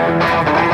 I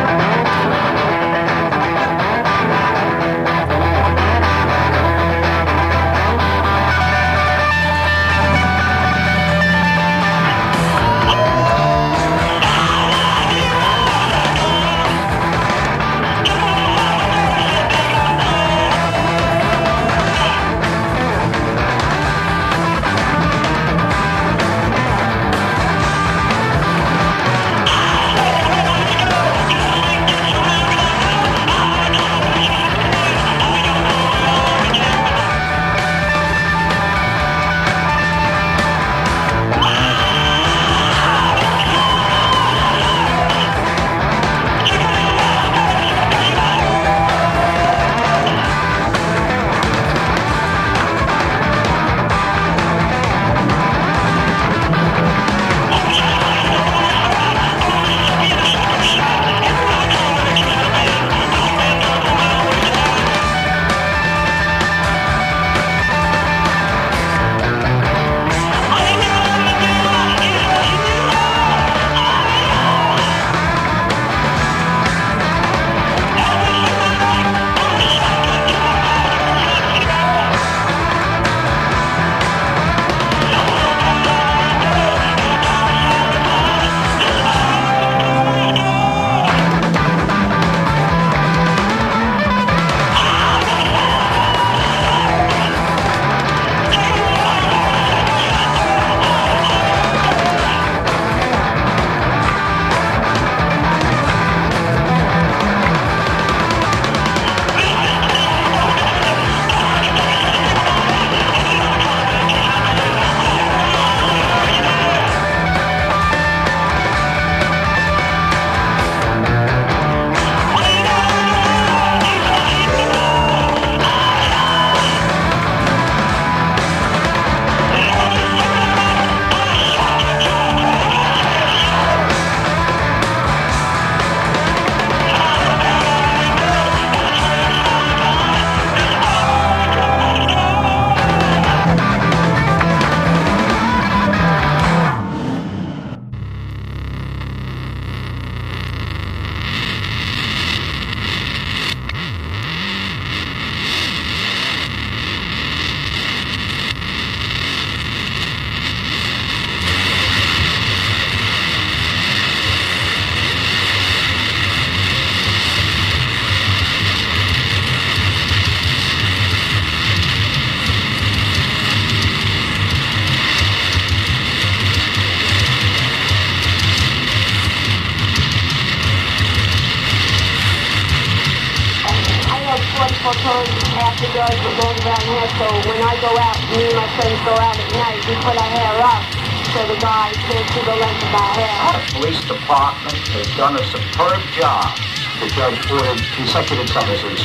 me and my friends go out at night, we put our hair up so the guys can't see the length of our hair. The police department has done a superb job. The judge ordered consecutive sentences,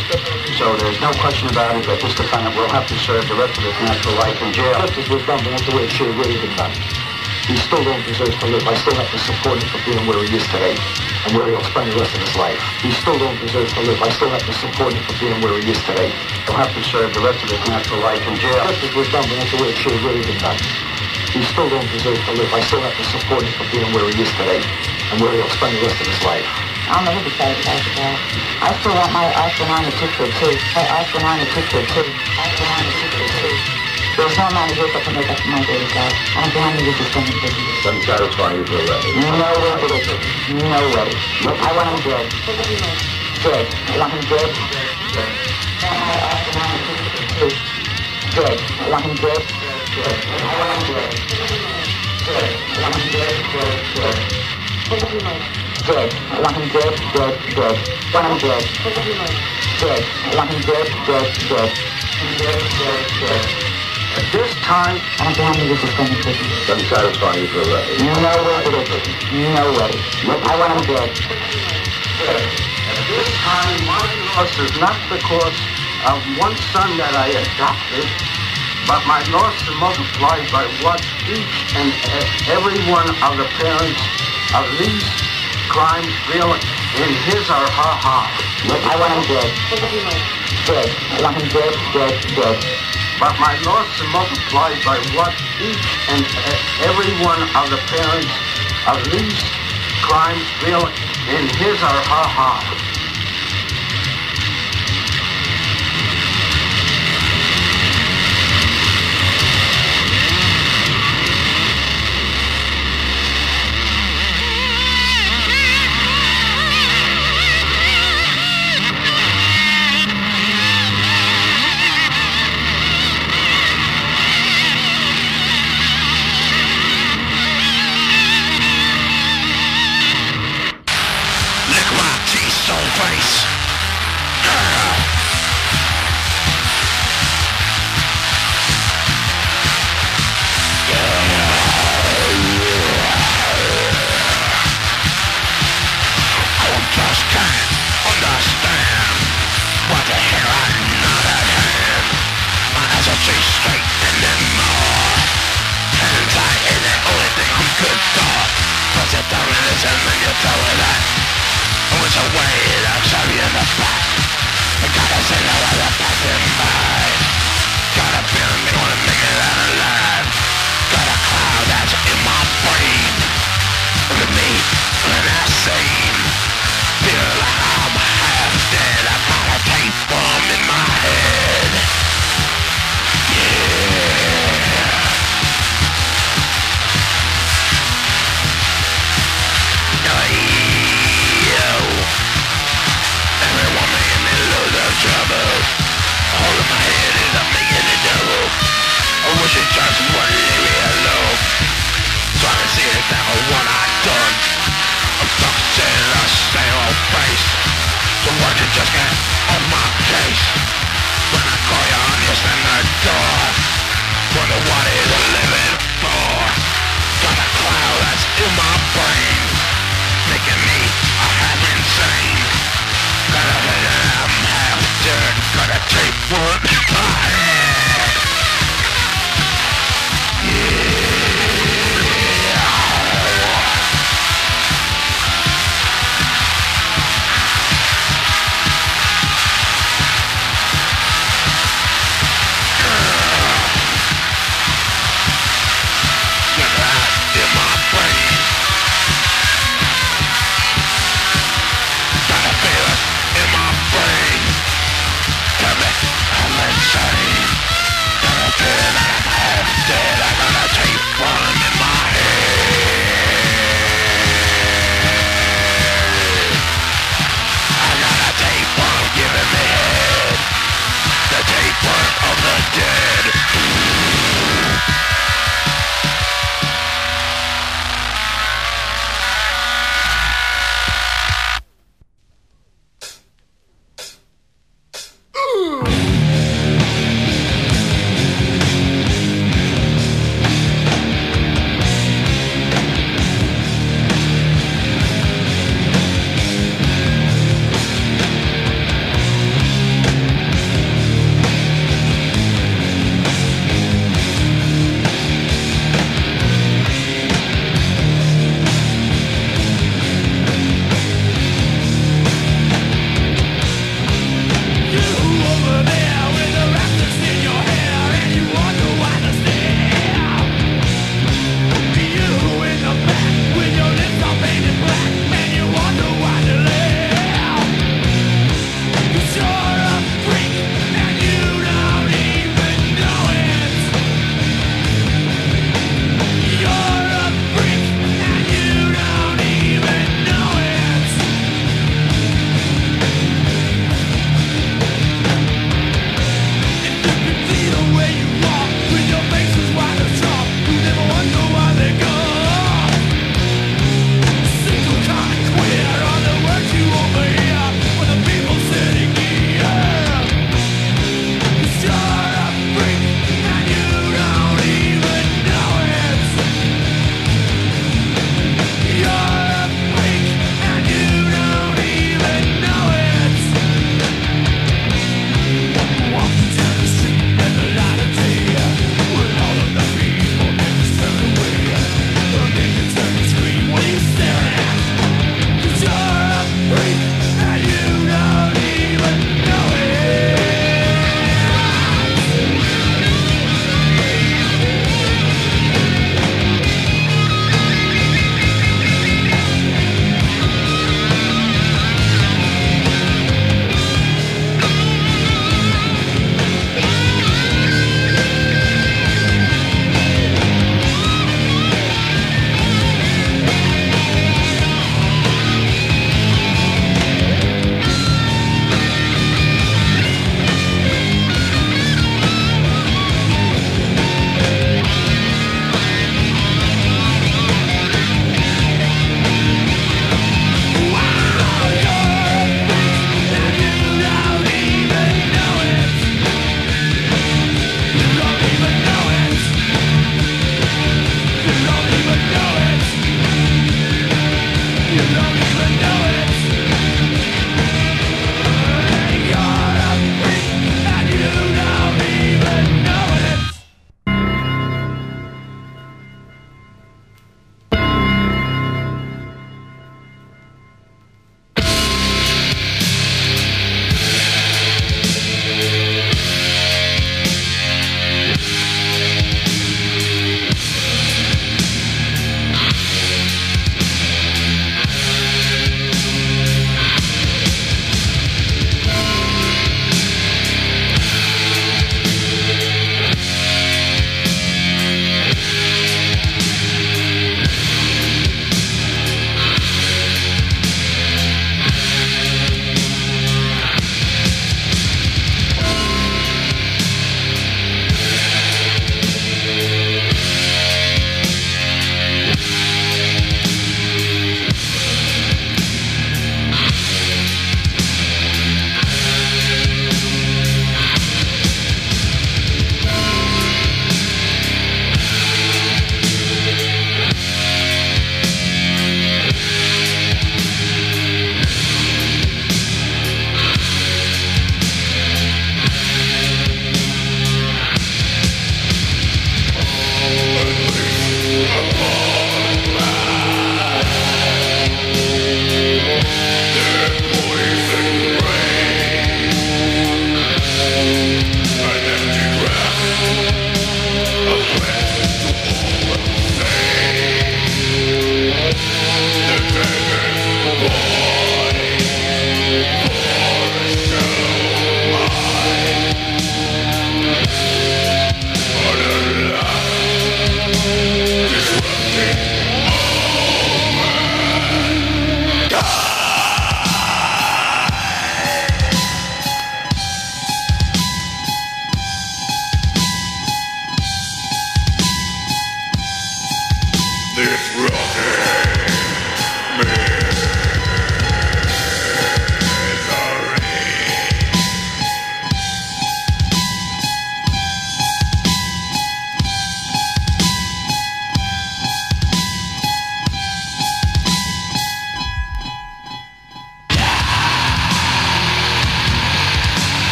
so there's no question about it that this defendant will have to serve the rest of his natural life in jail. Justice was done, but that's the way it should have really been done. He still don't deserve to live. I still have to support him for being where he is today and where he'll spend the rest of his life. He still don't deserve to live. I still have to support him for being where he is today. He'll have to serve the rest of his natural life in jail. Justice was done, but that's the way it should have really been done. He still don't deserve to live. I still have to support him for being where he is today and where he'll spend the rest of his life. I'll never be satisfied with that. I still want my Oscar 92 too. My Oscar 92 too. Oscar 92 too. There's no amount to make up my dirty side. I don't behind me with this thing in prison. Doesn't satisfy you for that. No way, No way. I want him dead. Dead. I want him dead. My Oscar 92 too. Dead. I want him. Dead. I want him dead. Dead. I want him dead. Dead. Dead. Dead. I want him dead, dead, dead. Want him dead. Dead. I want him dead, dead, dead. Dead, dead, dead. At this time, I don't behind me with this thing in prison. Doesn't satisfy you for a that. No way, Dick. No way. I want him dead. at this time, my loss is not because of one son that I adopted, but my loss is multiplied by what each and every one of the parents of these crimes feel in his or her heart. I want him dead. Dead. I want him dead, dead, dead. But my loss is multiplied by what each and every one of the parents of these crimes really in his or her heart.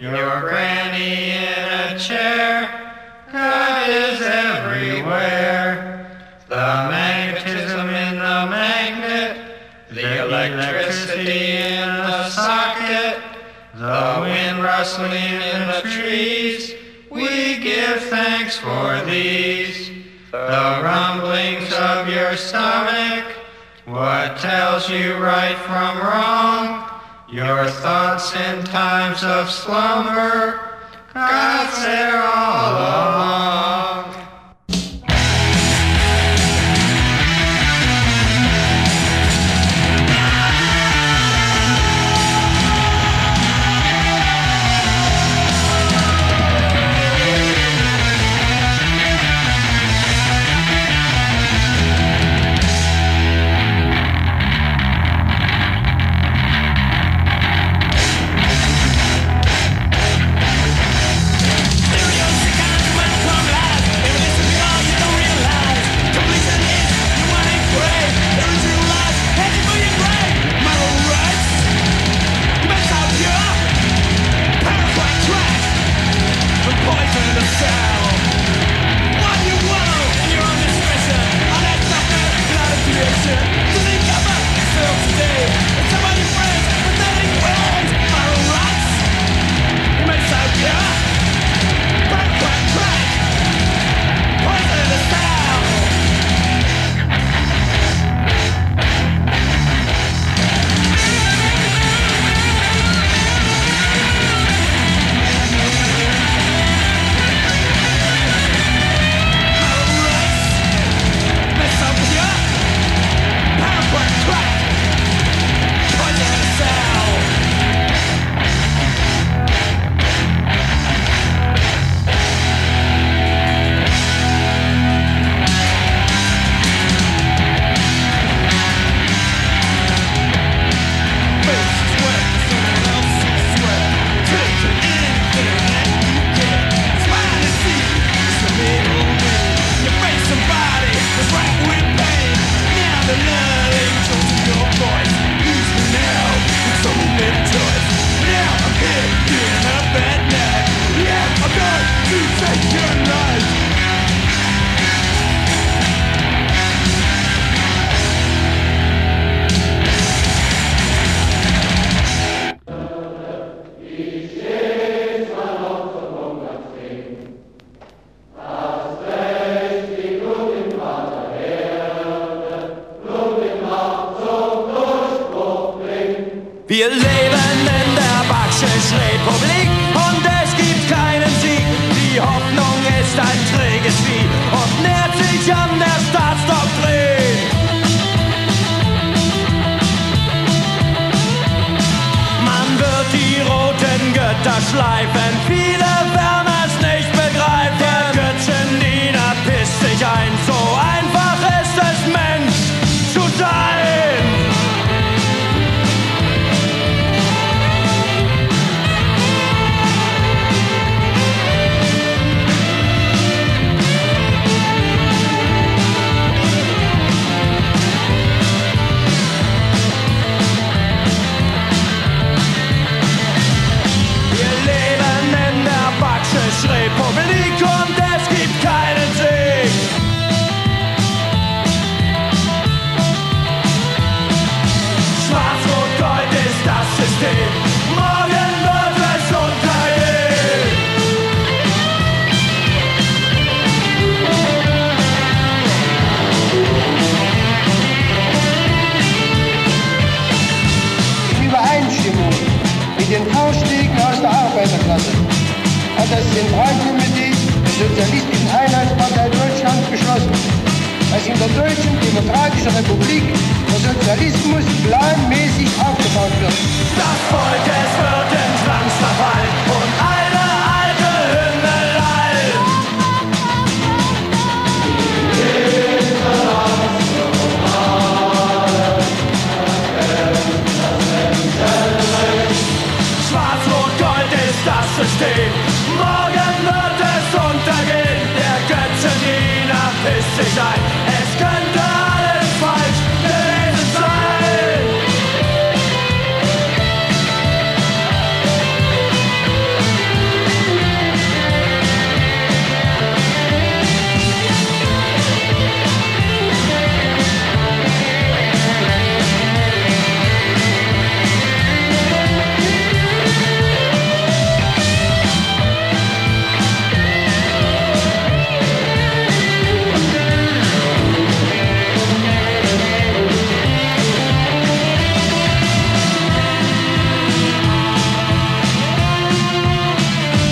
Your granny in a chair. God is everywhere. The magnetism in the magnet. The electricity in the socket. The wind rustling in the trees. We give thanks for these. The rumblings of your stomach. What tells you right from wrong? Your thoughts in times of slumber. God's there all along. Wir leben in der Backschisch-Republik und es gibt keinen Sieg. Die Hoffnung ist ein träges Vieh und nährt sich an der Staatsdoktrin. Man wird die roten Götter schleifen, Straße. Hat das Zentralkomitee der Sozialistischen Einheitspartei Deutschland beschlossen, dass in der Deutschen Demokratischen Republik der Sozialismus planmäßig aufgebaut wird. Das Volk, es wird in Says I